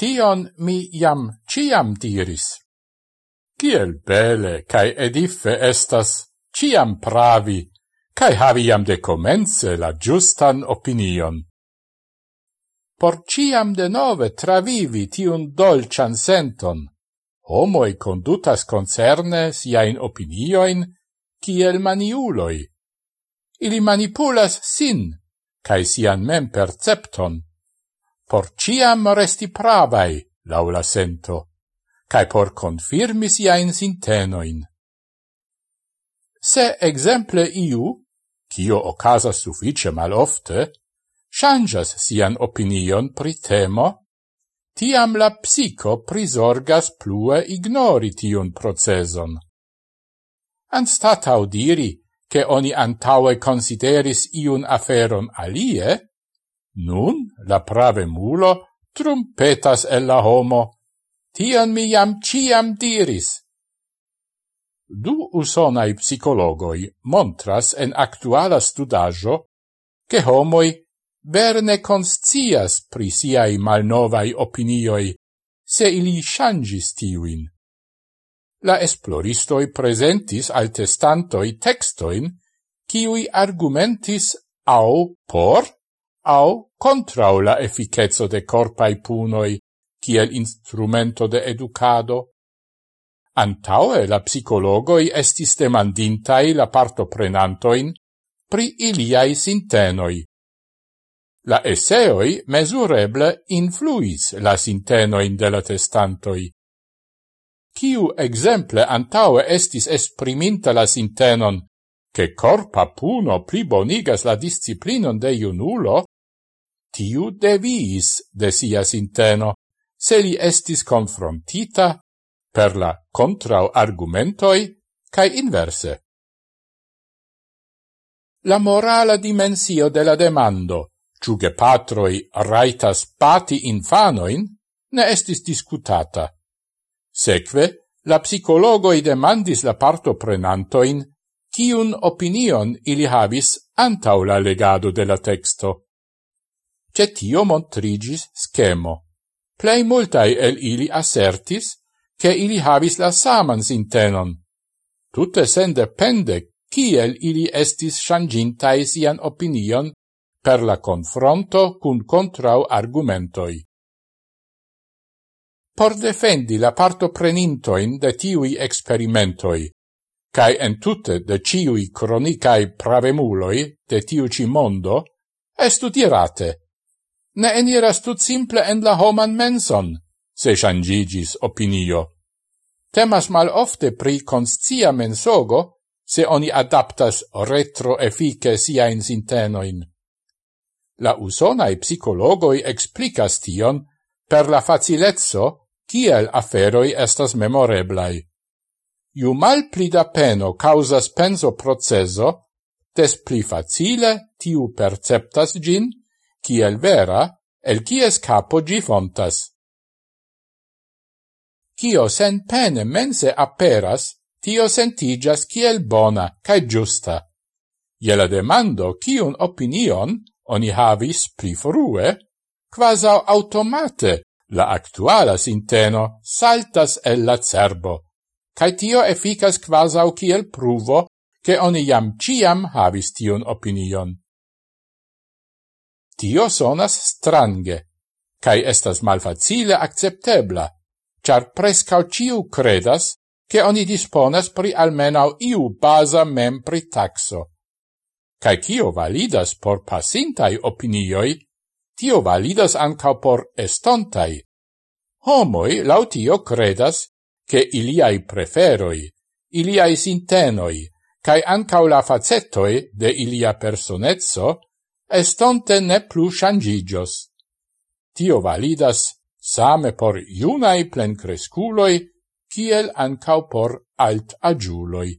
tion mi jam ciam diris. Ciel bele cae edife estas ciam pravi, cae havi jam de comence la giustan opinion. Por ciam de nove travivi tiun dolcian senton, homoi condutas concerne siain opinioin kiel maniuloi. Ili manipulas sin, cae sian mem percepton, por ciam resti pravai, laula sento, cae por confirmi siain sintenoin. Se exemple iu, cio ocasas suffice mal ofte, changas sian opinion pri temo, tiam la psico prisorgas plue ignori tiun proceson. Anstatau diri, che oni antaue consideris iun aferon alie, Nun la prave mulo trumpetas el la homo. Tion mi jam ciam diris. Du usonai psicologoi montras en actuala studajo che homoi verne conscias pri siai malnovai opinioi se ili changis tiuin. La esploristoi presentis al testantoi textoin, kiui argumentis au por au contrau la efficetso de corpai punoi kiel instrumento de educado. Antaue la psicologoi estis demandintai la partoprenantoin pri iliai sintenoi. La esseoi mesureble influis la sintenoin de la testantoi. Ciu exemple antaue estis espriminta la sintenon, che corpa puno plibonigas la disciplinon de iunulo, tiu deviis de sia sinteno, se li estis confrontita per la contrau argumentoi cae inverse. La morala dimensio de la demando, ciuge che patroi raitas pati infanoin, ne estis discutata. Seque, la psicologoi demandis la parto prenantoin, ciun opinion ili havis antau la legado de la texto. Ce tio montrigis schemo. Plei multai el ili assertis che ili havis la saman sintenon. Tutte sen depende kiel ili estis changintai sian opinion per la confronto cun contrau argumentoi. Por defendi la parto prenintoin de tiui experimentoi, cae en tutte de ciui cronicae pravemuloi de tiuci mondo, estu dirate, ne eniras tut simple en la homan menson, se shangigis opinio. Temas mal ofte pri conscia mensogo, se oni adaptas retroefike sia in sintenoin. La usonae psicologoi explicas tion per la facilezzo kiel aferoi estas memoreblai. Ju mal pli da peno causas penso proceso, des pli facile tiu perceptas gin, kiel vera, el kies capo gi fontas. Cio sen pene mense aperas, tio sentigas kiel bona cae giusta. Iela la demando cion opinion oni havis pli forue, quasau automate la actuala sinteno saltas el la cerbo, cae tio efficas quasau kiel pruvo che oni jam ciam havis tion opinion. Tio sonas strange, cae estas malfacile acceptebla, char prescau ciu credas che oni disponas pri almenau iu basa mempri taxo. Cae cio validas por pasintai opinioi, tio validas ancau por estontai. Homoi lautio credas che iliai preferoi, iliai sintenoi, cae ancau la facettoi de ilia personezzo estonte ne plu shangigios. Tio validas same por iunai plencresculoi, kiel ancau por alt agiuloi.